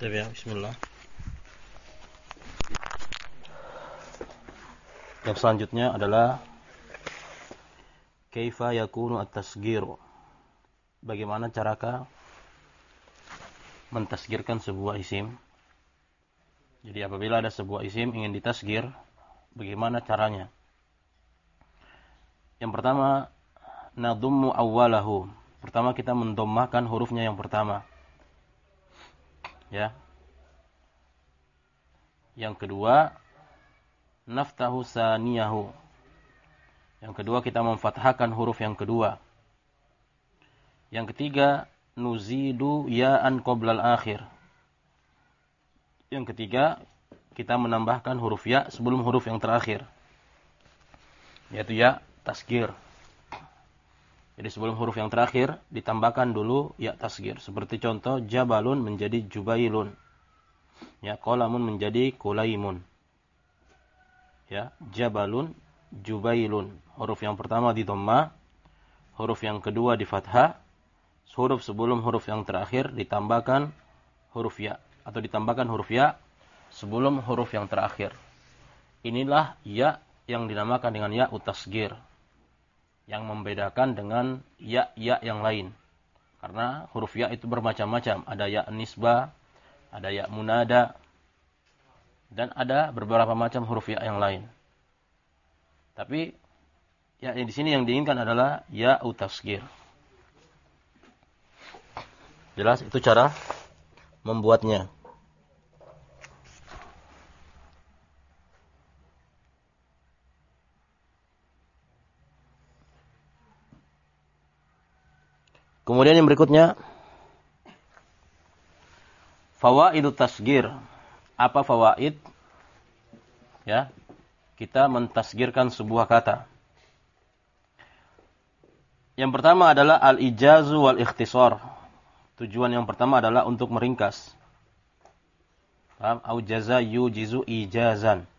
Tapi ya, bismillah. Yang selanjutnya adalah kaifa yakunu at-tasghir. Bagaimana carakah mentasgirkan sebuah isim? Jadi apabila ada sebuah isim ingin ditasgir, bagaimana caranya? Yang pertama, nadummu awwalahu. Pertama kita mendomahkan hurufnya yang pertama. Ya. Yang kedua, naftahu saniyahu. Yang kedua kita memfathahkan huruf yang kedua. Yang ketiga, nuzidu ya'an qoblal akhir. Yang ketiga, kita menambahkan huruf ya sebelum huruf yang terakhir. Yaitu ya tasgir. Jadi sebelum huruf yang terakhir ditambahkan dulu ya tasgir. Seperti contoh jabalun menjadi jubailun. Ya, qalamun menjadi kulaimun. Ya, jabalun jubailun. Huruf yang pertama di dhamma, huruf yang kedua di fathah, huruf sebelum huruf yang terakhir ditambahkan huruf ya atau ditambahkan huruf ya sebelum huruf yang terakhir. Inilah ya yang dinamakan dengan ya utasgir yang membedakan dengan ya-ya yang lain. Karena huruf ya itu bermacam-macam. Ada ya nisbah, ada ya munada, dan ada beberapa macam huruf ya yang lain. Tapi ya di sini yang diinginkan adalah ya utasgir. Jelas itu cara membuatnya. Kemudian yang berikutnya fawaidu tasgir. Apa fawaid? Ya. Kita mentasgirkan sebuah kata. Yang pertama adalah al-ijazu wal ikhtisar. Tujuan yang pertama adalah untuk meringkas. Paham? Au jaza yujizu ijazan.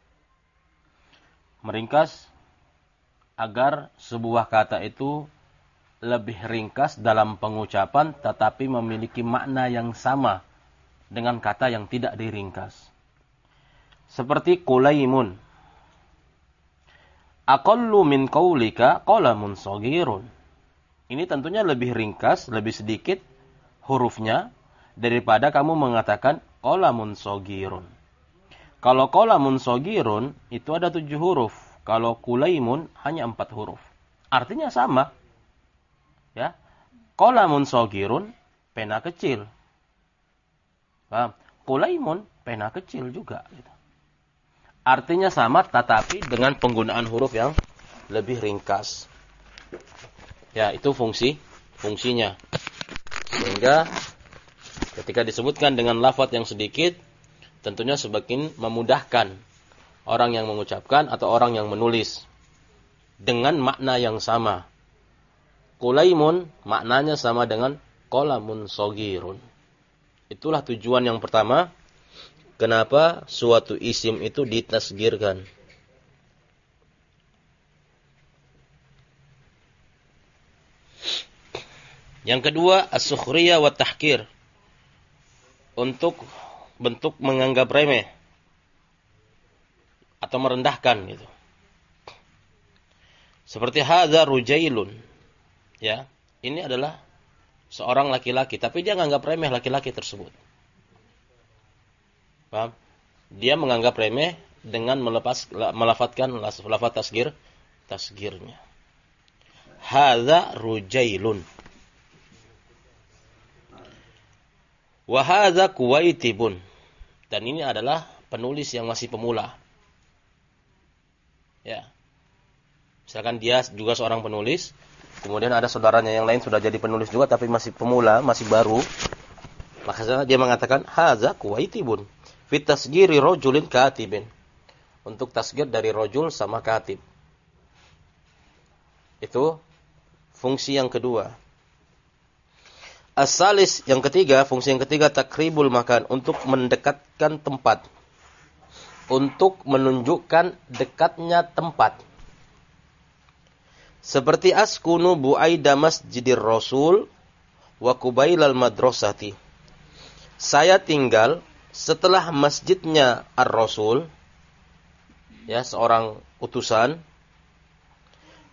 Meringkas agar sebuah kata itu lebih ringkas dalam pengucapan tetapi memiliki makna yang sama dengan kata yang tidak diringkas. Seperti kulaimun. Aqallu min qaulika qalamun sagirun. Ini tentunya lebih ringkas, lebih sedikit hurufnya daripada kamu mengatakan qalamun sagirun. Kalau qalamun sagirun itu ada tujuh huruf. Kalau kulaimun hanya empat huruf. Artinya sama Ya. Qalamun sogirun, pena kecil. Paham? Kulaimun, pena kecil juga. Gitu. Artinya sama, tetapi dengan penggunaan huruf yang lebih ringkas. Ya, itu fungsi fungsinya. Sehingga ketika disebutkan dengan lafaz yang sedikit, tentunya semakin memudahkan orang yang mengucapkan atau orang yang menulis dengan makna yang sama. Kulaimun maknanya sama dengan kolamun sogirun. Itulah tujuan yang pertama. Kenapa suatu isim itu ditasgirkan. Yang kedua, as-sukhriyah wa tahkir. Untuk bentuk menganggap remeh. Atau merendahkan gitu. Seperti hadza rujailun ya ini adalah seorang laki-laki tapi dia menganggap remeh laki-laki tersebut. Paham? Dia menganggap remeh dengan melepas melafatkan lafaz tasgir tasgirnya. Hadza rujailun. Wa hadza kuwaitibun. Dan ini adalah penulis yang masih pemula. Ya. Misalkan dia juga seorang penulis Kemudian ada saudaranya yang lain sudah jadi penulis juga tapi masih pemula, masih baru. Maka dia mengatakan haza kuwaitibun fit tasgiri rajulin katibin. Untuk tasgir dari rojul sama katib. Itu fungsi yang kedua. Asalis yang ketiga, fungsi yang ketiga takribul makan untuk mendekatkan tempat. Untuk menunjukkan dekatnya tempat seperti askunu bu'aida masjidir rasul wa kubailal madrasati. Saya tinggal setelah masjidnya Ar-Rasul ya seorang utusan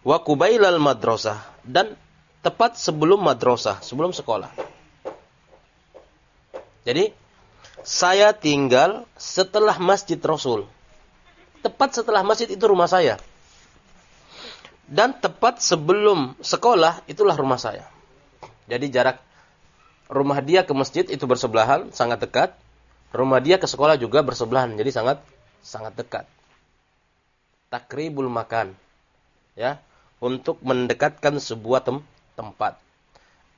wa kubailal madrasah dan tepat sebelum madrasah, sebelum sekolah. Jadi saya tinggal setelah Masjid Rasul. Tepat setelah masjid itu rumah saya. Dan tepat sebelum sekolah itulah rumah saya. Jadi jarak rumah dia ke masjid itu bersebelahan, sangat dekat. Rumah dia ke sekolah juga bersebelahan, jadi sangat sangat dekat. Takribul makan. Ya, untuk mendekatkan sebuah tem tempat.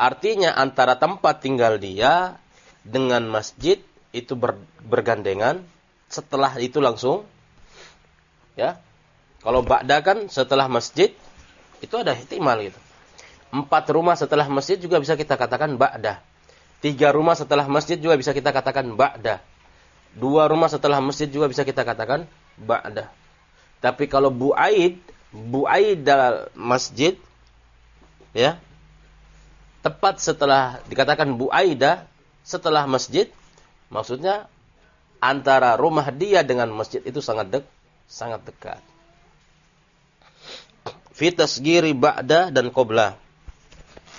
Artinya antara tempat tinggal dia dengan masjid itu ber bergandengan. Setelah itu langsung ya. Kalau ba'da kan setelah masjid itu ada ihtimal gitu. Empat rumah setelah masjid juga bisa kita katakan ba'da. Tiga rumah setelah masjid juga bisa kita katakan ba'da. Dua rumah setelah masjid juga bisa kita katakan ba'da. Tapi kalau bu'aid, bu'aid dalam masjid, ya, tepat setelah dikatakan bu'aidah, setelah masjid, maksudnya antara rumah dia dengan masjid itu sangat dek, sangat dekat. Fitas giri ba'da dan qobla.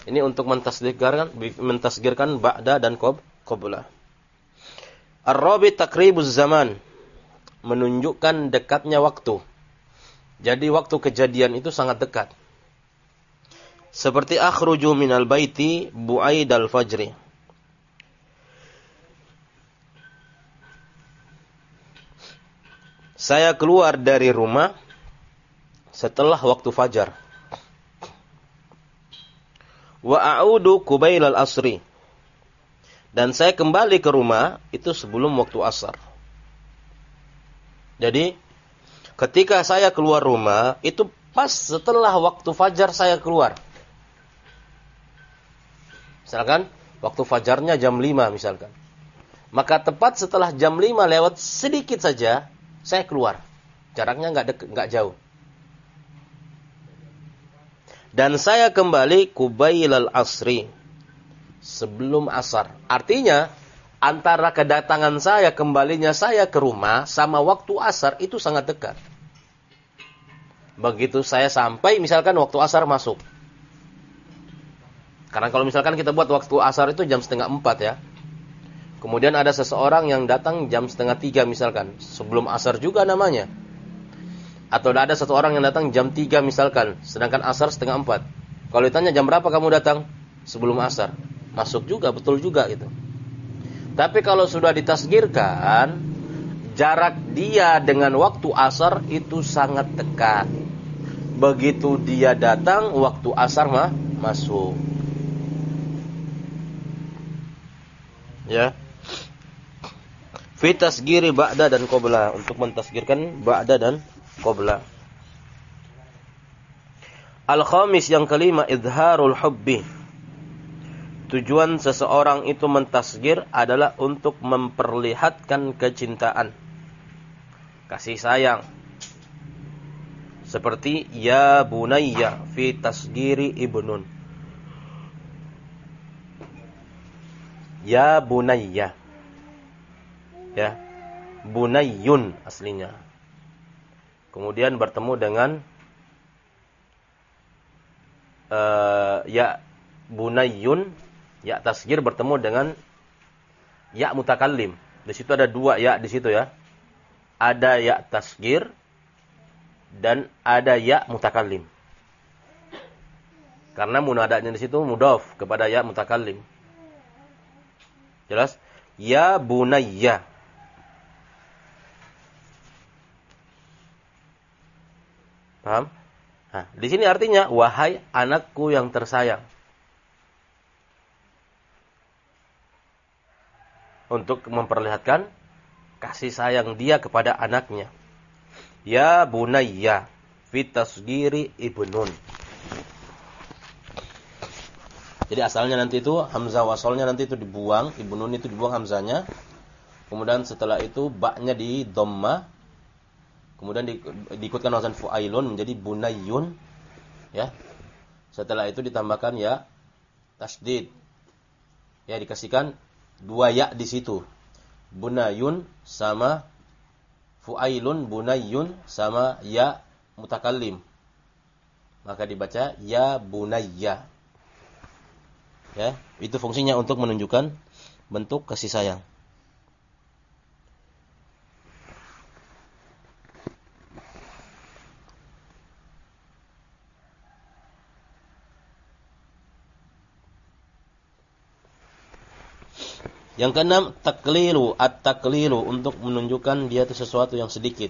Ini untuk mentasgirkan mentasgirkan ba'da dan qob, qobla. Ar-rabi takribuz zaman menunjukkan dekatnya waktu. Jadi waktu kejadian itu sangat dekat. Seperti akhruju minal baiti bu'aid al-fajri. Saya keluar dari rumah setelah waktu fajar. Wa a'udu kubail al-asri. Dan saya kembali ke rumah itu sebelum waktu asar. Jadi, ketika saya keluar rumah, itu pas setelah waktu fajar saya keluar. Misalkan, waktu fajarnya jam 5 misalkan. Maka tepat setelah jam 5 lewat sedikit saja, saya keluar. Jaraknya nggak nggak jauh. Dan saya kembali kubailal asri sebelum asar. Artinya antara kedatangan saya kembalinya saya ke rumah sama waktu asar itu sangat dekat. Begitu saya sampai misalkan waktu asar masuk. Karena kalau misalkan kita buat waktu asar itu jam setengah empat ya. Kemudian ada seseorang yang datang jam setengah tiga misalkan. Sebelum asar juga namanya. Atau ada satu orang yang datang jam tiga misalkan. Sedangkan asar setengah empat. Kalau ditanya jam berapa kamu datang? Sebelum asar. Masuk juga, betul juga gitu. Tapi kalau sudah ditasgirkan, jarak dia dengan waktu asar itu sangat dekat. Begitu dia datang, waktu asar mah masuk. Ya. Fi tasgiri ba'da dan qabla untuk mentasgirkan ba'da dan qabla. Al-khamis yang kelima idharul hubbi. Tujuan seseorang itu mentasgir adalah untuk memperlihatkan kecintaan. Kasih sayang. Seperti ya bunayya fi tasgiri ibnun. Ya bunayya ya Bunayyun aslinya kemudian bertemu dengan uh, ya Bunayyun ya tasgir bertemu dengan ya mutakallim. Di situ ada dua ya di situ ya. Ada ya tasgir dan ada ya mutakallim. Karena munadanya di situ mudaf kepada ya mutakallim. Jelas? Ya bunayya Paham? Nah, di sini artinya wahai anakku yang tersayang. Untuk memperlihatkan kasih sayang dia kepada anaknya. Ya bunayya fitasgiri ibnun. Jadi asalnya nanti itu hamzah wasolnya nanti itu dibuang, ibnun itu dibuang hamzahnya. Kemudian setelah itu baknya di dhamma Kemudian di, diikutkan wazan fu'ailun menjadi bunayyun. Ya. Setelah itu ditambahkan ya tasdid. Ya dikasihkan dua ya di situ. bunayun sama fu'ailun bunayun sama ya mutakallim. Maka dibaca ya bunayya. Ya, itu fungsinya untuk menunjukkan bentuk kasih sayang. Yang keenam, taklilu, at-taklilu untuk menunjukkan dia itu sesuatu yang sedikit.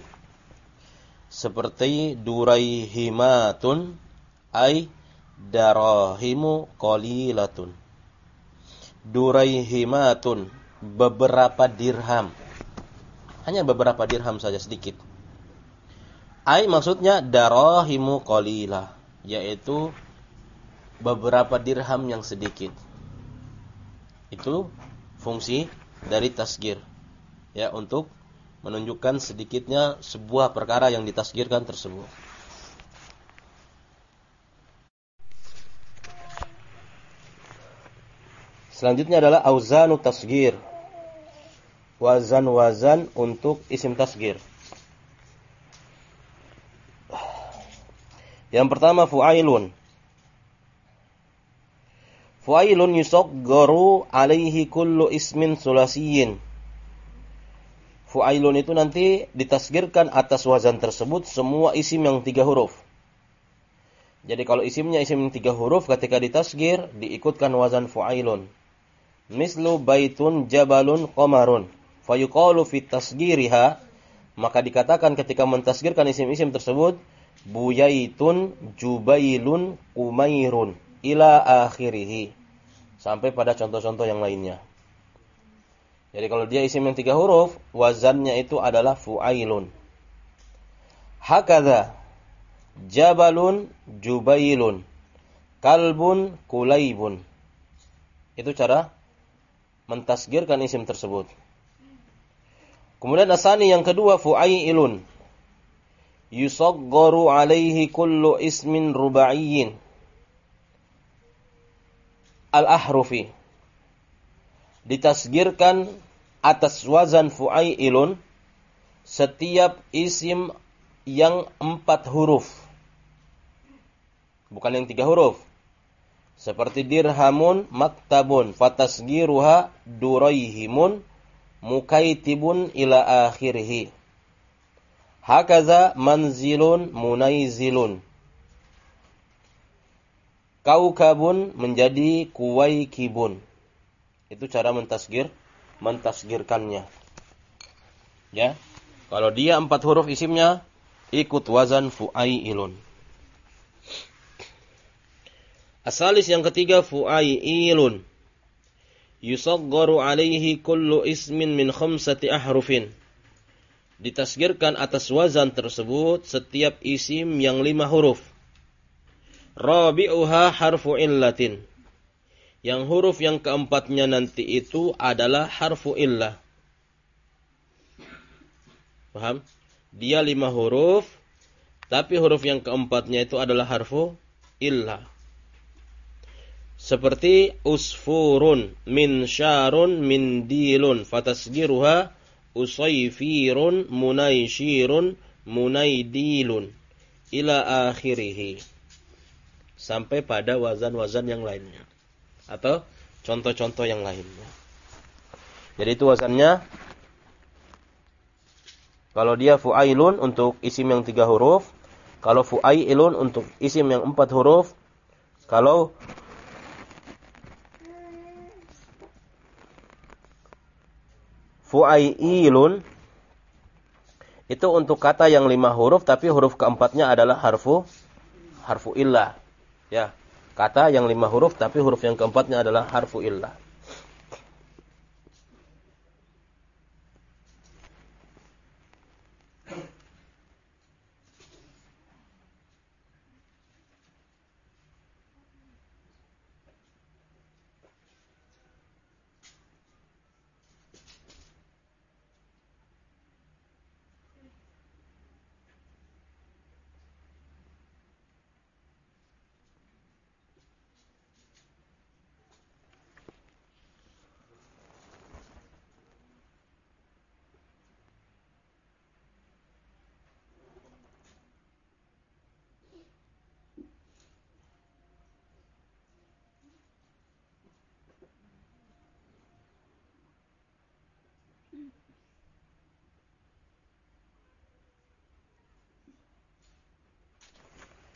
Seperti duraihimatun ay darahimu qalilatun. Duraihimatun beberapa dirham. Hanya beberapa dirham saja sedikit. Ay maksudnya darahimu qalilah, yaitu beberapa dirham yang sedikit. Itu fungsi dari tasgir ya untuk menunjukkan sedikitnya sebuah perkara yang ditasgirkan tersebut. Selanjutnya adalah auzanu tasgir. Wazan-wazan untuk isim tasgir. Yang pertama fu'ailun. Fuailun yusaggaru alaihi kullu ismin sulasiyin. Fuailun itu nanti ditasgirkan atas wazan tersebut semua isim yang tiga huruf. Jadi kalau isimnya isim tiga huruf ketika ditasgir diikutkan wazan fuailun. Mislu baitun jabalun qamarun. Fayuqalu fit tasgiriha maka dikatakan ketika mentasgirkan isim-isim tersebut buyaitun jubailun umairun ila akhirih sampai pada contoh-contoh yang lainnya. Jadi kalau dia isim yang tiga huruf, wazannya itu adalah fu'ailun. Hakada jabalun jubailun kalbun kulaibun. Itu cara mentasgirkan isim tersebut. Kemudian asani yang kedua fu'ailun. Yusaggaru alaihi kullu ismin ruba'iyyin al-ahrufi. Ditasgirkan atas wazan fu'ailun setiap isim yang empat huruf. Bukan yang tiga huruf. Seperti dirhamun maktabun fatasgiruha duraihimun mukaitibun ila akhirih. Hakaza manzilun munaizilun kaukabun menjadi kuwaikibun. Itu cara mentasgir, mentasgirkannya. Ya. Kalau dia empat huruf isimnya ikut wazan fu'ailun. Asalis yang ketiga fu'ailun. Yusaggaru alaihi kullu ismin min khamsati ahrufin. Ditasgirkan atas wazan tersebut setiap isim yang lima huruf rabi'uha harfu illatin. Yang huruf yang keempatnya nanti itu adalah harfu illah. Paham? Dia lima huruf, tapi huruf yang keempatnya itu adalah harfu illah. Seperti usfurun, min syarun, min dilun, fatasgiruha usayfirun, munaishirun, munaidilun, ila akhirih sampai pada wazan-wazan yang lainnya atau contoh-contoh yang lainnya. Jadi itu wazannya kalau dia fu'ailun untuk isim yang tiga huruf, kalau fu'ailun untuk isim yang empat huruf, kalau fu'ailun itu untuk kata yang lima huruf tapi huruf keempatnya adalah harfu harfu illah Ya, kata yang lima huruf tapi huruf yang keempatnya adalah harfu illah.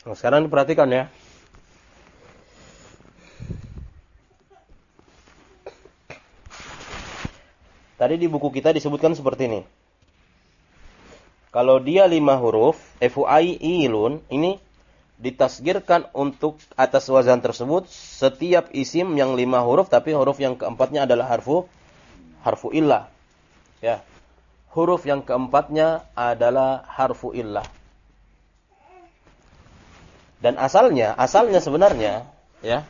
Nah, sekarang diperhatikan ya. Tadi di buku kita disebutkan seperti ini. Kalau dia lima huruf, FUI ilun, ini ditasgirkan untuk atas wazan tersebut setiap isim yang lima huruf tapi huruf yang keempatnya adalah harfu harfu illah. Ya. Huruf yang keempatnya adalah harfu illah. Dan asalnya, asalnya sebenarnya ya.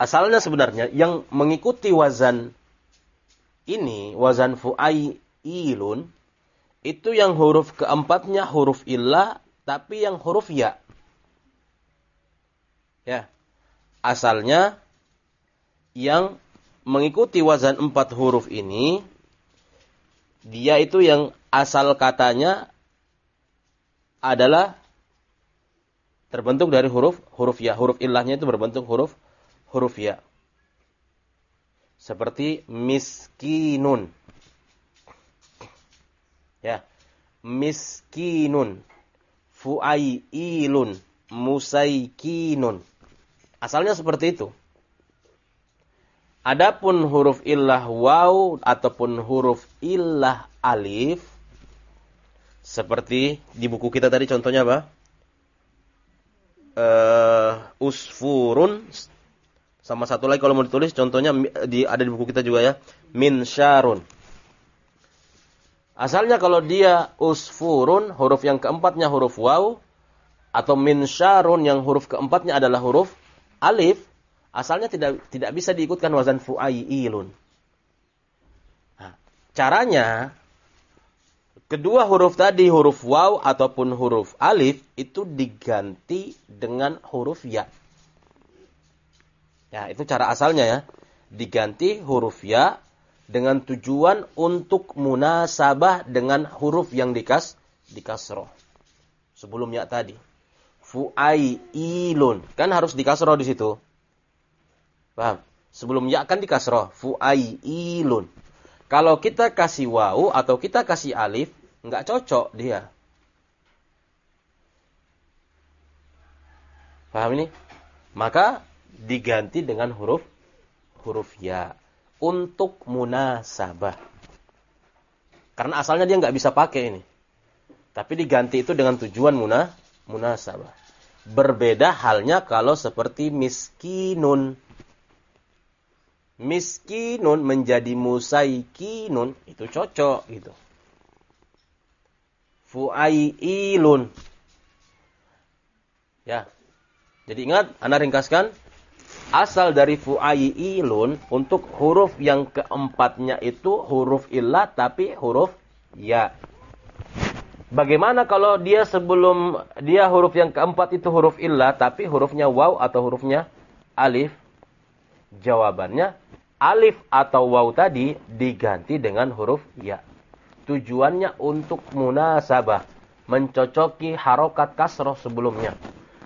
Asalnya sebenarnya yang mengikuti wazan ini, wazan fu'ai ilun, itu yang huruf keempatnya huruf illah, tapi yang huruf ya. Ya. Asalnya yang mengikuti wazan empat huruf ini, dia itu yang asal katanya adalah terbentuk dari huruf huruf ya. Huruf ilahnya itu berbentuk huruf huruf ya. Seperti miskinun. Ya. Miskinun. Fuailun. Musaikinun. Asalnya seperti itu. Adapun huruf illah waw ataupun huruf illah alif seperti di buku kita tadi contohnya apa? Uh, usfurun sama satu lagi kalau mau ditulis contohnya di ada di buku kita juga ya min syarun. Asalnya kalau dia usfurun huruf yang keempatnya huruf waw atau min syarun yang huruf keempatnya adalah huruf alif asalnya tidak tidak bisa diikutkan wazan fu'ailun. Nah, caranya kedua huruf tadi huruf waw ataupun huruf alif itu diganti dengan huruf ya. Ya, itu cara asalnya ya. Diganti huruf ya dengan tujuan untuk munasabah dengan huruf yang dikas dikasroh. Sebelum ya tadi. Fu'ailun. Kan harus dikasroh di situ. Paham? Sebelum ya kan dikasroh. Fu'ailun. Kalau kita kasih wawu atau kita kasih alif, nggak cocok dia. Paham ini? Maka diganti dengan huruf huruf ya untuk munasabah. Karena asalnya dia nggak bisa pakai ini. Tapi diganti itu dengan tujuan muna munasabah. Berbeda halnya kalau seperti miskinun miskinun menjadi musaikinun itu cocok gitu. Fuailun. Ya. Jadi ingat, Anda ringkaskan asal dari fuailun untuk huruf yang keempatnya itu huruf illah tapi huruf ya. Bagaimana kalau dia sebelum dia huruf yang keempat itu huruf illah tapi hurufnya waw atau hurufnya alif? Jawabannya alif atau waw tadi diganti dengan huruf ya. Tujuannya untuk munasabah, mencocoki harokat kasroh sebelumnya.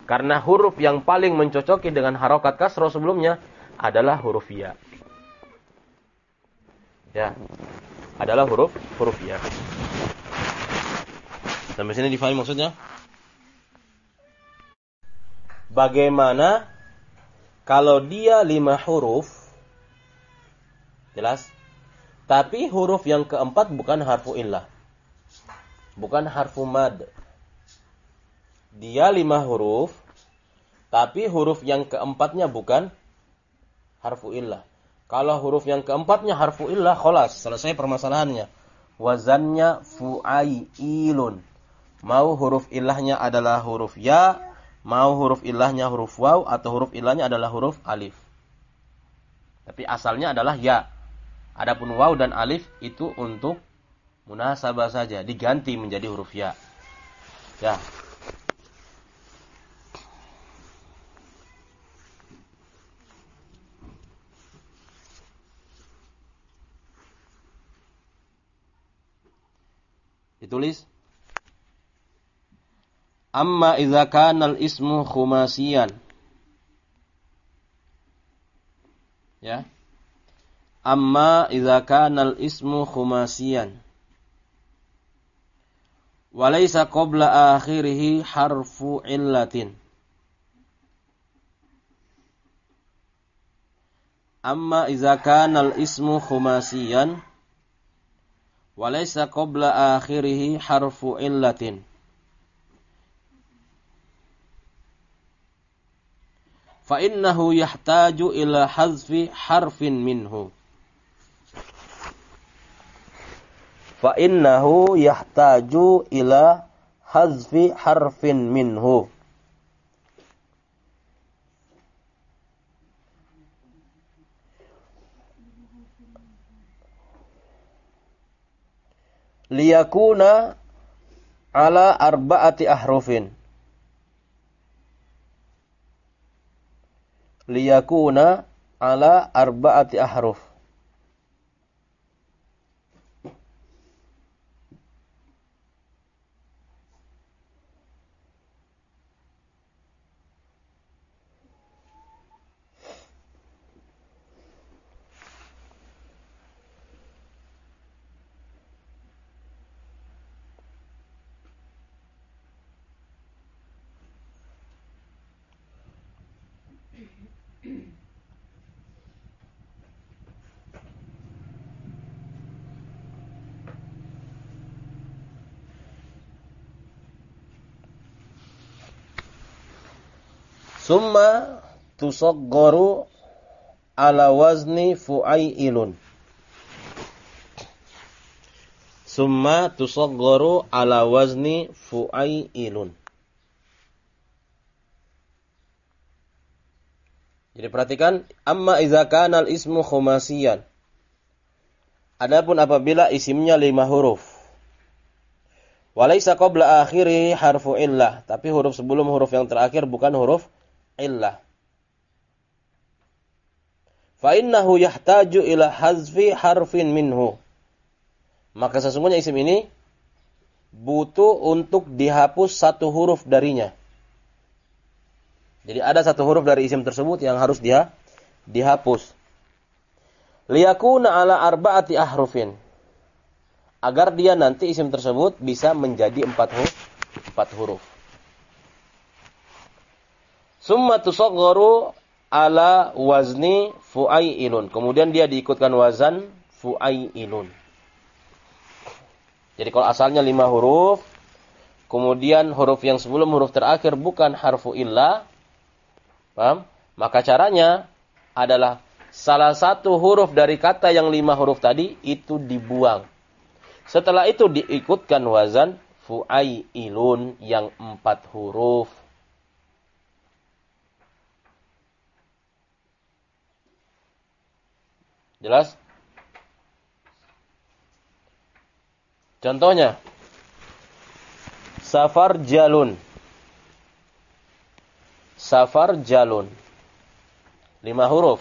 Karena huruf yang paling mencocoki dengan harokat kasroh sebelumnya adalah huruf ya. Ya, adalah huruf huruf ya. Sampai sini difahami maksudnya? Bagaimana kalau dia lima huruf, jelas? Tapi huruf yang keempat bukan harfu illah. Bukan harfu mad. Dia lima huruf, tapi huruf yang keempatnya bukan harfu illah. Kalau huruf yang keempatnya harfu illah, kholas, selesai permasalahannya. Wazannya fu'ailun. Mau huruf ilahnya adalah huruf ya, Mau huruf ilahnya huruf waw atau huruf ilahnya adalah huruf alif. Tapi asalnya adalah ya. Adapun waw dan alif itu untuk munasabah saja, diganti menjadi huruf ya. Ya. Ditulis Amma idza kana al-ismu khumasiyan. Ya. Amma idza kana al-ismu khumasiyan. walaysa qabla akhirih harfu illatin amma idza kana al-ismu khumasiyan walaysa qabla akhirih harfu illatin fa innahu yahtaju ila hazfi harfin fa innahu yahtaju ila hazfi harfin minhu liyakuna ala arba'ati ahrufin liyakuna ala arba'ati ahruf Summa tusaggaru ala wazni fu'ailun. Summa tusaggaru ala wazni fu'ailun. Jadi perhatikan, amma idza kana al-ismu khumasiyan. Adapun apabila isimnya lima huruf. Walaysa qabla akhiri harfu illah, tapi huruf sebelum huruf yang terakhir bukan huruf illah. Fa innahu yahtaju ila hazfi harfin minhu. Maka sesungguhnya isim ini butuh untuk dihapus satu huruf darinya. Jadi ada satu huruf dari isim tersebut yang harus dia dihapus. Liyakuna ala arba'ati ahrufin. Agar dia nanti isim tersebut bisa menjadi empat huruf. Empat huruf. Summa tusagharu ala wazni fu'ailun. Kemudian dia diikutkan wazan fu'ailun. Jadi kalau asalnya lima huruf, kemudian huruf yang sebelum huruf terakhir bukan harfu illa, paham? Maka caranya adalah salah satu huruf dari kata yang lima huruf tadi itu dibuang. Setelah itu diikutkan wazan fu'ailun yang empat huruf. Jelas? Contohnya. Safar jalun. Safar jalun. Lima huruf.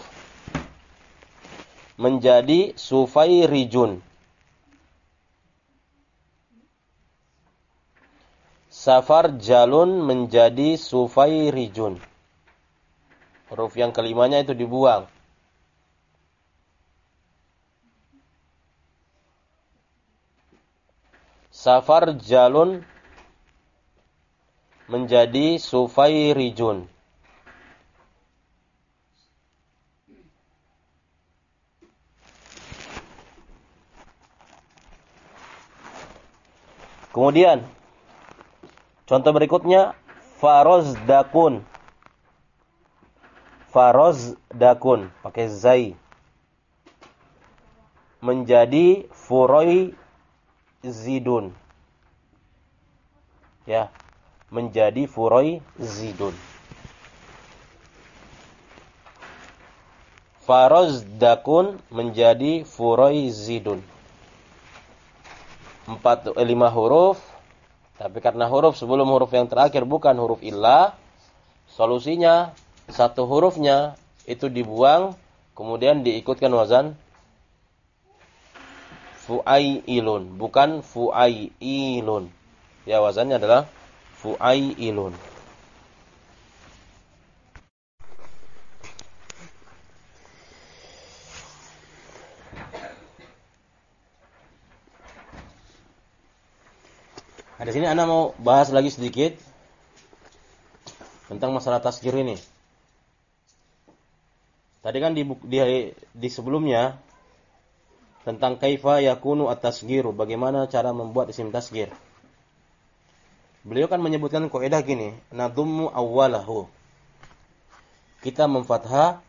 Menjadi Sufairijun Safar jalun menjadi Sufairijun Huruf yang kelimanya itu dibuang Safar jalun menjadi sufairijun. Kemudian contoh berikutnya faroz dakun. Faroz dakun pakai zai menjadi furoi zidun. Ya, menjadi furoi zidun. dakun menjadi furoi zidun. Empat, eh, lima huruf. Tapi karena huruf sebelum huruf yang terakhir bukan huruf illah. Solusinya, satu hurufnya itu dibuang. Kemudian diikutkan wazan fu'ailun, bukan fu'ailun. Ya wazannya adalah fu'ailun. Nah, di sini Anda mau bahas lagi sedikit tentang masalah tasgir ini. Tadi kan di, di, di sebelumnya tentang kaifa yakunu at-tasgiru, bagaimana cara membuat isim tasgir. Beliau kan menyebutkan kaidah gini, nadummu awwalahu. Kita memfathah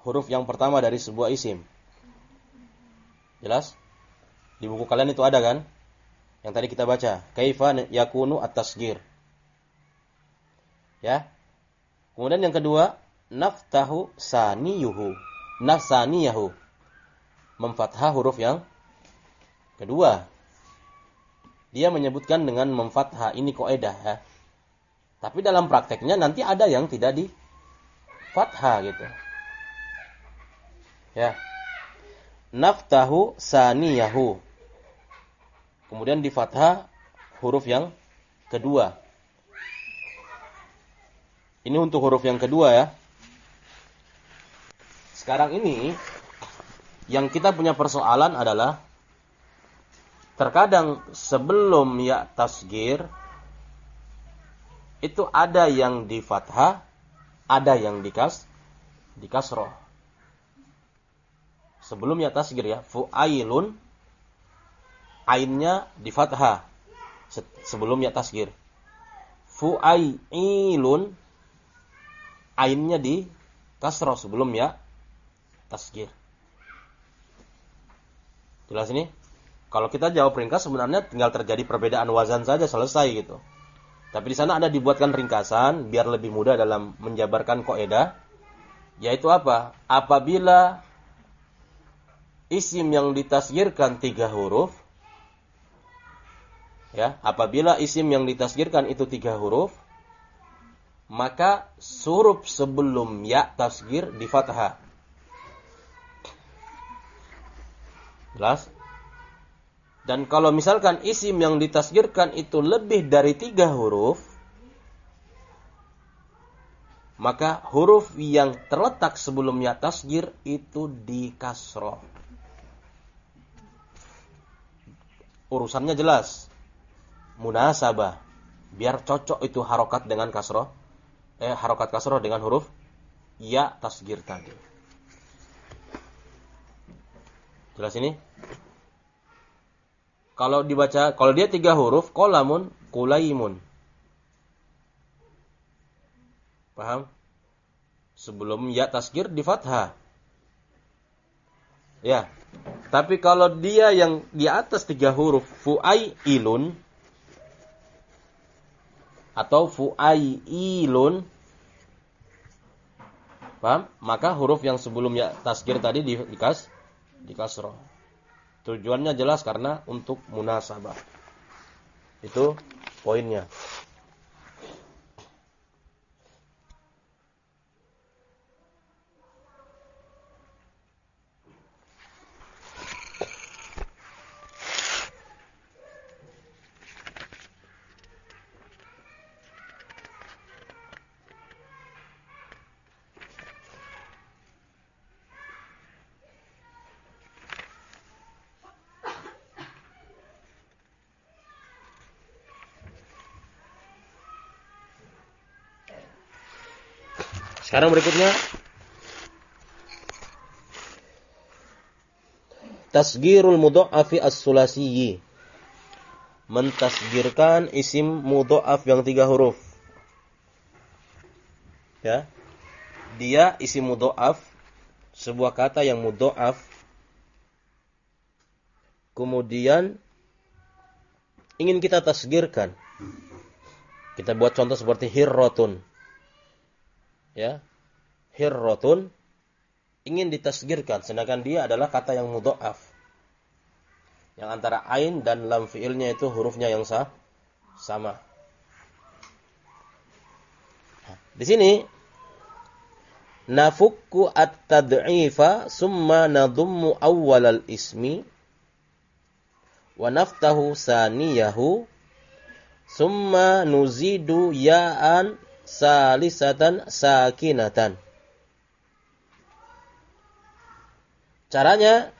huruf yang pertama dari sebuah isim. Jelas? Di buku kalian itu ada kan? Yang tadi kita baca, kaifa yakunu at-tasgir. Ya. Kemudian yang kedua, naftahu saniyuhu. Nafsaniyahu. Memfathah huruf yang kedua. Dia menyebutkan dengan memfathah ini kaidah ya. Tapi dalam prakteknya nanti ada yang tidak di fathah gitu. Ya. Naftahu saniyahu. Kemudian di fathah huruf yang kedua. Ini untuk huruf yang kedua ya. Sekarang ini yang kita punya persoalan adalah terkadang sebelum ya tasgir itu ada yang di fathah, ada yang dikas di kasroh. Sebelum ya tasgir ya, fu'ailun ainnya di fathah sebelum ya tasgir. Fu'ailun ainnya di kasroh sebelum ya tasgir. Jelas ini? Kalau kita jawab ringkas sebenarnya tinggal terjadi perbedaan wazan saja selesai gitu. Tapi di sana ada dibuatkan ringkasan biar lebih mudah dalam menjabarkan kaidah yaitu apa? Apabila isim yang ditasgirkan tiga huruf ya, apabila isim yang ditasgirkan itu tiga huruf maka huruf sebelum ya tasgir di fathah Jelas? Dan kalau misalkan isim yang ditasgirkan itu lebih dari tiga huruf, maka huruf yang terletak sebelumnya tasgir itu di kasroh. Urusannya jelas. Munasabah. Biar cocok itu harokat dengan kasroh. Eh, harokat kasroh dengan huruf ya tasgir tadi. Jelas ini? Kalau dibaca, kalau dia tiga huruf, kolamun, kulaimun. Paham? Sebelum ya tasgir di fathah. Ya. Tapi kalau dia yang di atas tiga huruf, fu'ai ilun, atau fu'ai ilun, paham? Maka huruf yang sebelum ya tasgir tadi di, dikas, di kasroh. Tujuannya jelas karena untuk munasabah. Itu poinnya. Sekarang berikutnya Tasgirul mudha'afi as-sulasiyyi. Mentasgirkan isim mudha'af yang tiga huruf. Ya. Dia isim mudha'af sebuah kata yang mudha'af kemudian ingin kita tasgirkan. Kita buat contoh seperti hirrotun ya. Hirrotun ingin ditasgirkan. Sedangkan dia adalah kata yang mudhoaf yang antara ain dan lam fiilnya itu hurufnya yang sah sama. Di sini nafukku at-tad'ifa summa nadummu awwal al-ismi wa naftahu saniyahu summa nuzidu ya'an salisatan sakinatan. Caranya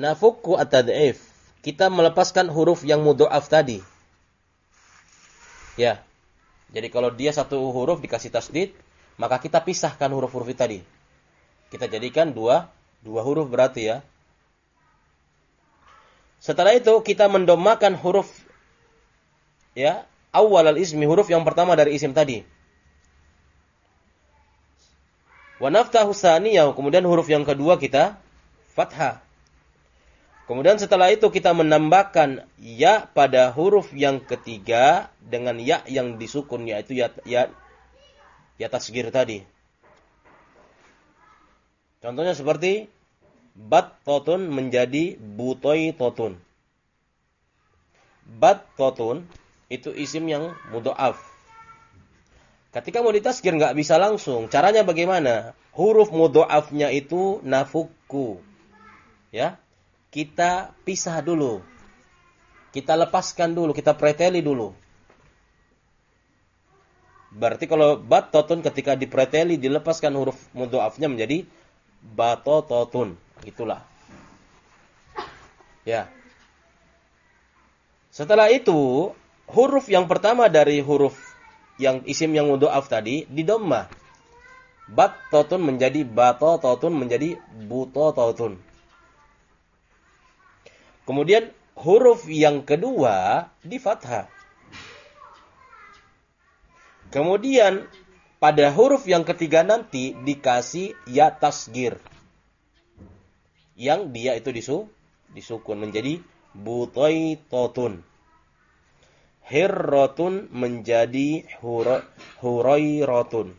nafukku at-tad'if. kita melepaskan huruf yang mudhoaf tadi. Ya. Jadi kalau dia satu huruf dikasih tasdid, maka kita pisahkan huruf-huruf tadi. Kita jadikan dua dua huruf berarti ya. Setelah itu kita mendomakan huruf ya, awal al-ismi huruf yang pertama dari isim tadi. Wa naftahu kemudian huruf yang kedua kita fathah. Kemudian setelah itu kita menambahkan ya pada huruf yang ketiga dengan ya yang disukun yaitu ya ya ya tasgir tadi. Contohnya seperti bat totun menjadi butoi totun. Bat totun itu isim yang mudoaf. Ketika mau ditasgir nggak bisa langsung. Caranya bagaimana? Huruf mudoafnya itu nafuku. Ya, kita pisah dulu. Kita lepaskan dulu, kita preteli dulu. Berarti kalau batotun ketika dipreteli dilepaskan huruf mudhoafnya menjadi batototun. Itulah. Ya. Setelah itu, huruf yang pertama dari huruf yang isim yang mudhoaf tadi didomma. Batotun menjadi batototun menjadi butototun. Kemudian huruf yang kedua di fathah. Kemudian pada huruf yang ketiga nanti dikasih ya tasgir. Yang dia itu disu, disukun menjadi butoi totun. Hirrotun menjadi huroi rotun.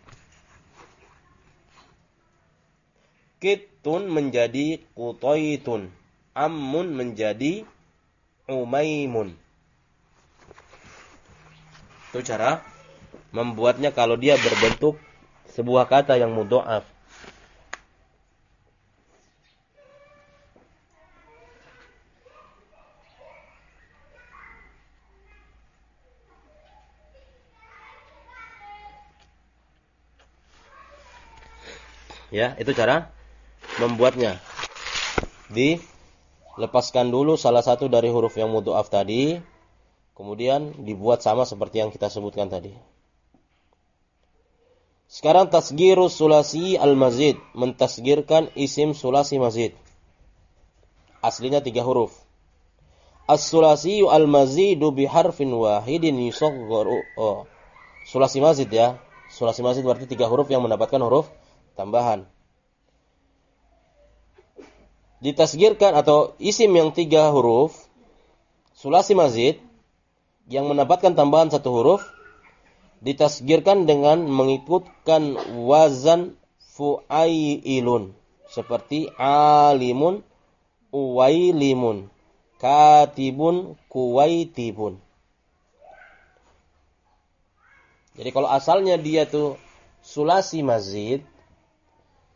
Kitun menjadi kutoitun ammun menjadi umaimun. Itu cara membuatnya kalau dia berbentuk sebuah kata yang mudhoaf. Ya, itu cara membuatnya. Di lepaskan dulu salah satu dari huruf yang mudhoaf tadi, kemudian dibuat sama seperti yang kita sebutkan tadi. Sekarang tasgirus sulasi al-mazid, mentasgirkan isim sulasi mazid. Aslinya tiga huruf. As-sulasi al-mazidu biharfin wahidin yusaggaru. Oh, sulasi mazid ya. Sulasi mazid berarti tiga huruf yang mendapatkan huruf tambahan. Ditasgirkan atau isim yang tiga huruf sulasi mazid yang mendapatkan tambahan satu huruf ditasgirkan dengan mengikutkan wazan fu'ailun seperti alimun uwailimun katibun kuwaitibun. Jadi kalau asalnya dia tuh sulasi mazid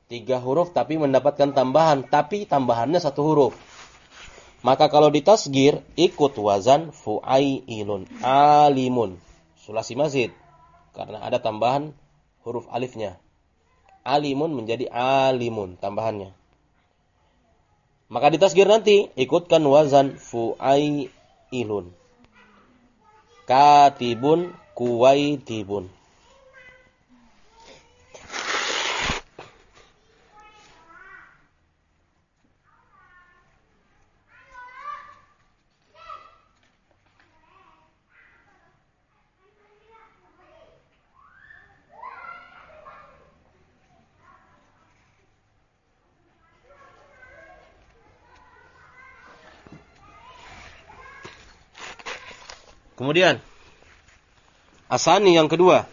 tiga huruf tapi mendapatkan tambahan, tapi tambahannya satu huruf. Maka kalau ditasgir ikut wazan fu'ailun alimun sulasi mazid karena ada tambahan huruf alifnya. Alimun menjadi alimun tambahannya. Maka ditasgir nanti ikutkan wazan fu'ailun. Katibun kuwaitibun. Kemudian asani yang kedua.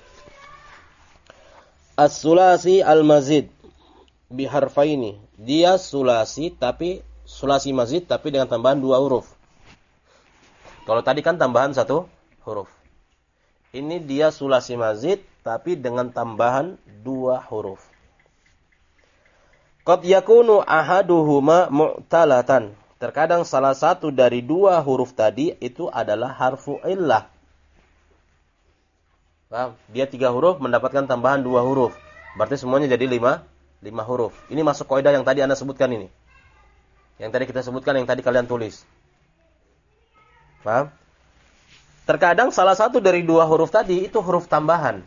As-sulasi al-mazid biharfaini. Dia sulasi tapi sulasi mazid tapi dengan tambahan dua huruf. Kalau tadi kan tambahan satu huruf. Ini dia sulasi mazid tapi dengan tambahan dua huruf. Qad yakunu ahaduhuma mu'talatan. Terkadang salah satu dari dua huruf tadi itu adalah harfu illah. Paham? Dia tiga huruf mendapatkan tambahan dua huruf. Berarti semuanya jadi lima, lima huruf. Ini masuk kaidah yang tadi Anda sebutkan ini. Yang tadi kita sebutkan, yang tadi kalian tulis. Paham? Terkadang salah satu dari dua huruf tadi itu huruf tambahan.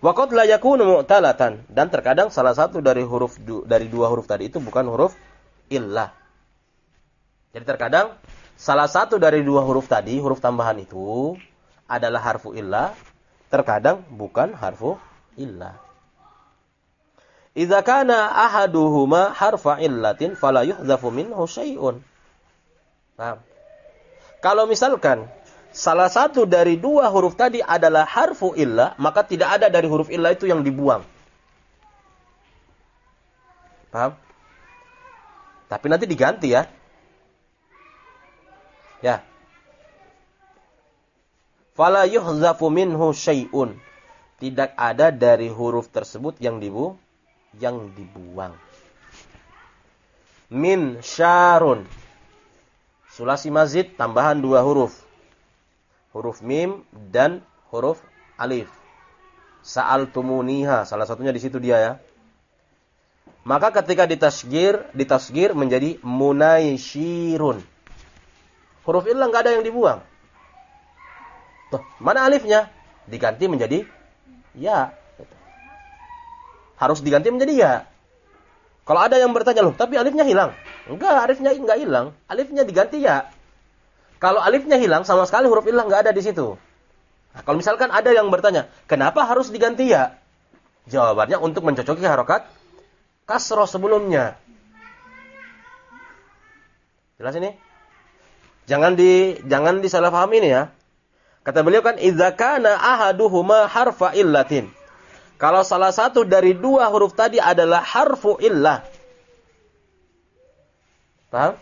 Waqad la yakunu mu'talatan dan terkadang salah satu dari huruf dari dua huruf tadi itu bukan huruf illah. Jadi terkadang salah satu dari dua huruf tadi, huruf tambahan itu adalah harfu illah, terkadang bukan harfu illah. Idza kana ahaduhuma harfa illatin fala yuhzafu minhu syai'un. Paham? Kalau misalkan salah satu dari dua huruf tadi adalah harfu illah, maka tidak ada dari huruf illah itu yang dibuang. Paham? Tapi nanti diganti ya. Ya. Fala yuhzafu minhu syai'un. Tidak ada dari huruf tersebut yang dibu yang dibuang. Min syarun Sulasi mazid tambahan dua huruf. Huruf mim dan huruf alif. Sa'al tumuniha, salah satunya di situ dia ya. Maka ketika ditasgir, ditasgir menjadi munaishirun. Huruf illah nggak ada yang dibuang. Tuh, mana alifnya? Diganti menjadi ya. Harus diganti menjadi ya. Kalau ada yang bertanya loh, tapi alifnya hilang. Enggak, alifnya enggak hilang. Alifnya diganti ya. Kalau alifnya hilang, sama sekali huruf ilah enggak ada di situ. Nah, kalau misalkan ada yang bertanya, kenapa harus diganti ya? Jawabannya untuk mencocoki harokat kasroh sebelumnya. Jelas ini? Jangan di jangan disalah pahami ini ya. Kata beliau kan idza kana ahaduhuma harfa illatin. Kalau salah satu dari dua huruf tadi adalah harfu illah. Paham?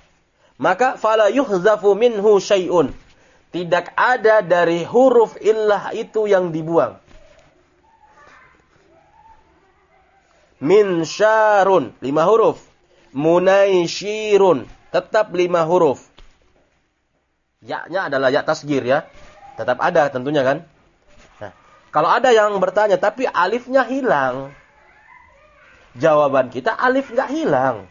Maka fala yuhzafu minhu syai'un. Tidak ada dari huruf illah itu yang dibuang. Min syarun, lima huruf. Munaishirun, tetap lima huruf. Ya-nya adalah ya tasgir ya. Tetap ada tentunya kan. Kalau ada yang bertanya, tapi alifnya hilang. Jawaban kita, alif nggak hilang.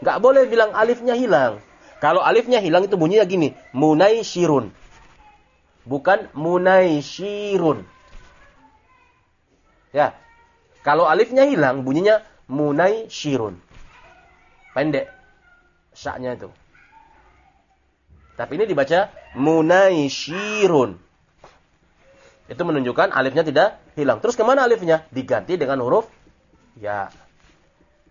Nggak boleh bilang alifnya hilang. Kalau alifnya hilang itu bunyinya gini, munai shirun. Bukan munai shirun. Ya. Kalau alifnya hilang, bunyinya munai shirun. Pendek. Syaknya itu. Tapi ini dibaca munai shirun. Itu menunjukkan alifnya tidak hilang. Terus ke mana alifnya? Diganti dengan huruf ya.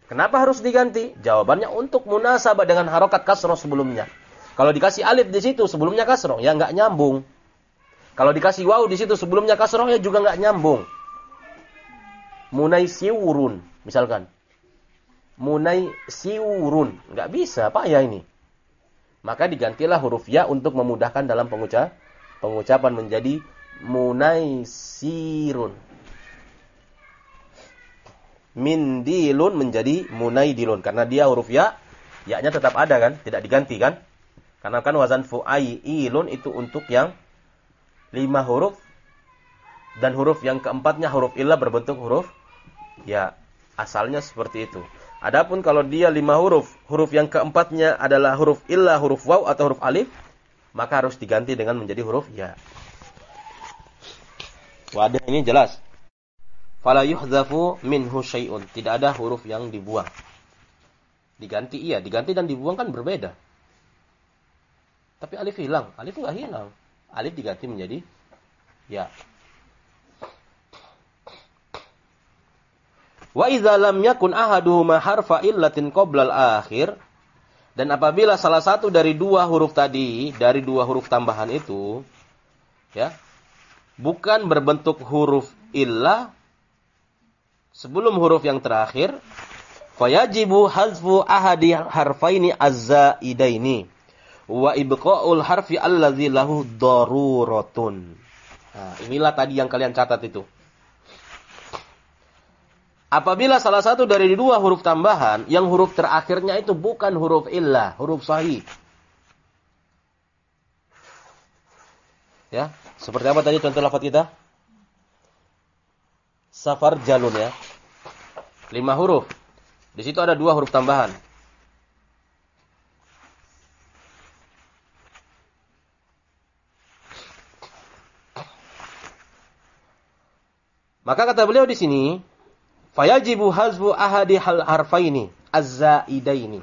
Kenapa harus diganti? Jawabannya untuk munasabah dengan harokat kasroh sebelumnya. Kalau dikasih alif di situ sebelumnya kasroh, ya nggak nyambung. Kalau dikasih waw di situ sebelumnya kasroh, ya juga nggak nyambung. Munai siwurun, misalkan. Munai siwurun. Nggak bisa, apa ya ini? Maka digantilah huruf ya untuk memudahkan dalam pengucap, pengucapan menjadi munaisirun. Mindilun menjadi munaidilun karena dia huruf ya, ya-nya tetap ada kan, tidak diganti kan? Karena kan wazan fu'ailun itu untuk yang lima huruf dan huruf yang keempatnya huruf ilah berbentuk huruf ya asalnya seperti itu. Adapun kalau dia lima huruf, huruf yang keempatnya adalah huruf ilah, huruf waw atau huruf alif, maka harus diganti dengan menjadi huruf ya. Wadah ini jelas. Fala yuhzafu minhu syai'un. Tidak ada huruf yang dibuang. Diganti iya, diganti dan dibuang kan berbeda. Tapi alif hilang, alif enggak hilang. Alif diganti menjadi ya. Wa idza lam yakun ahaduhuma harfa illatin qoblal akhir. Dan apabila salah satu dari dua huruf tadi, dari dua huruf tambahan itu ya, bukan berbentuk huruf illa sebelum huruf yang terakhir fayajibu hazfu ahadi harfaini azzaidaini. Wa ibqa'ul harfi allazi lahu daruratun nah, inilah tadi yang kalian catat itu Apabila salah satu dari dua huruf tambahan, yang huruf terakhirnya itu bukan huruf illah, huruf sahih. Ya, seperti apa tadi contoh lafaz kita? Safar jalun ya. Lima huruf. Di situ ada dua huruf tambahan. Maka kata beliau di sini, fayajibu hazbu ahadi hal harfaini az-zaidaini.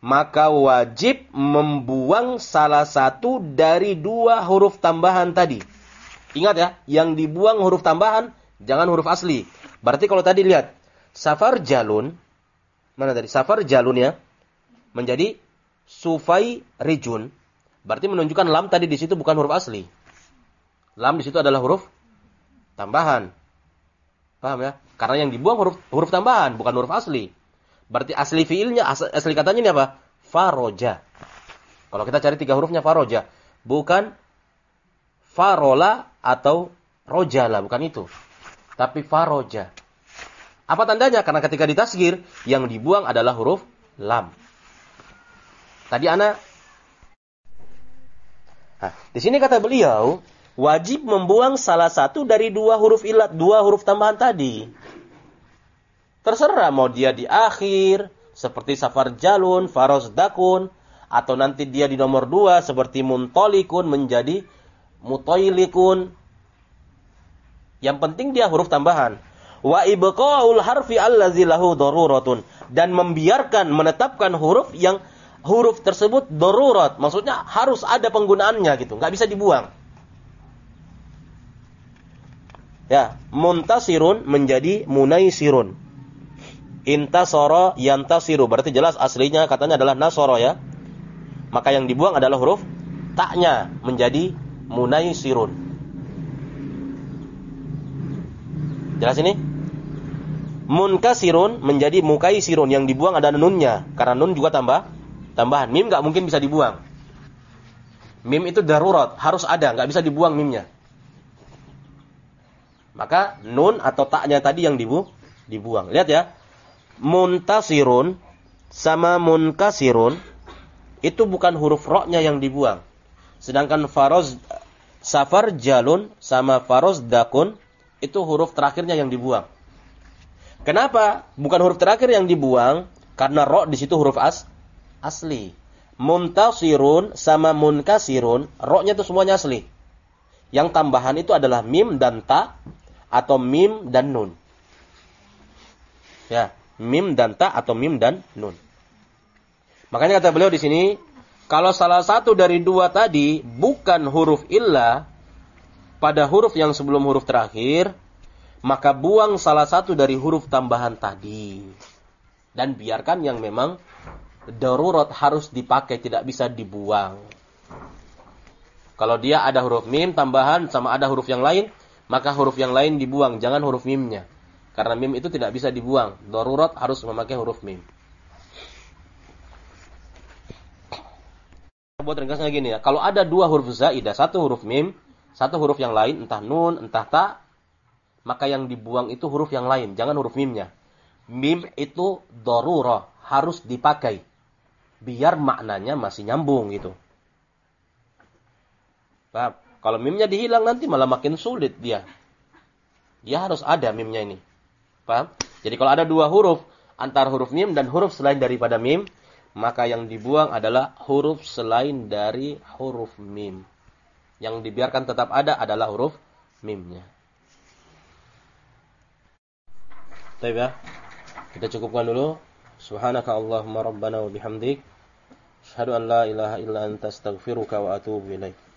Maka wajib membuang salah satu dari dua huruf tambahan tadi. Ingat ya, yang dibuang huruf tambahan jangan huruf asli. Berarti kalau tadi lihat safar jalun mana tadi? Safar jalun ya. Menjadi sufai rijun. Berarti menunjukkan lam tadi di situ bukan huruf asli. Lam di situ adalah huruf tambahan. Paham ya? Karena yang dibuang huruf huruf tambahan bukan huruf asli. Berarti asli fiilnya, asli katanya ini apa? Faroja. Kalau kita cari tiga hurufnya faroja. Bukan farola atau rojala, bukan itu. Tapi faroja. Apa tandanya? Karena ketika ditasgir, yang dibuang adalah huruf lam. Tadi anak Nah, di sini kata beliau, wajib membuang salah satu dari dua huruf ilat, dua huruf tambahan tadi. Terserah mau dia di akhir, seperti safar jalun, faros dakun, atau nanti dia di nomor dua, seperti muntolikun menjadi mutoilikun. Yang penting dia huruf tambahan. Wa ibqa'ul harfi allazi lahu daruratun. Dan membiarkan, menetapkan huruf yang huruf tersebut darurat. Maksudnya harus ada penggunaannya gitu. nggak bisa dibuang. Ya, muntasirun menjadi munaisirun intasoro yantasiru. Berarti jelas aslinya katanya adalah nasoro ya. Maka yang dibuang adalah huruf taknya menjadi munaisirun. Jelas ini? Munkasirun menjadi mukaisirun. Yang dibuang ada nunnya. Karena nun juga tambah tambahan. Mim nggak mungkin bisa dibuang. Mim itu darurat, harus ada, nggak bisa dibuang mimnya. Maka nun atau taknya tadi yang dibu dibuang. Lihat ya, muntasirun sama munkasirun itu bukan huruf roknya yang dibuang. Sedangkan faroz safar jalun sama faroz dakun itu huruf terakhirnya yang dibuang. Kenapa? Bukan huruf terakhir yang dibuang karena rok di situ huruf as asli. Muntasirun sama munkasirun, roknya itu semuanya asli. Yang tambahan itu adalah mim dan ta atau mim dan nun. Ya, mim dan ta atau mim dan nun. Makanya kata beliau di sini, kalau salah satu dari dua tadi bukan huruf illa pada huruf yang sebelum huruf terakhir, maka buang salah satu dari huruf tambahan tadi. Dan biarkan yang memang darurat harus dipakai, tidak bisa dibuang. Kalau dia ada huruf mim tambahan sama ada huruf yang lain, maka huruf yang lain dibuang, jangan huruf mimnya. Karena mim itu tidak bisa dibuang. Darurat harus memakai huruf mim. Buat ringkasnya gini ya. Kalau ada dua huruf zaidah, satu huruf mim, satu huruf yang lain, entah nun, entah ta, maka yang dibuang itu huruf yang lain, jangan huruf mimnya. Mim itu darurah, harus dipakai. Biar maknanya masih nyambung gitu. Paham? Kalau mimnya dihilang nanti malah makin sulit dia. Dia harus ada mimnya ini. Paham? Jadi kalau ada dua huruf antara huruf mim dan huruf selain daripada mim, maka yang dibuang adalah huruf selain dari huruf mim. Yang dibiarkan tetap ada adalah huruf mimnya. Baik ya. Kita cukupkan dulu. Subhanaka Allahumma rabbana wa bihamdik. Asyhadu an la ilaha illa anta astaghfiruka wa atubu ilaik.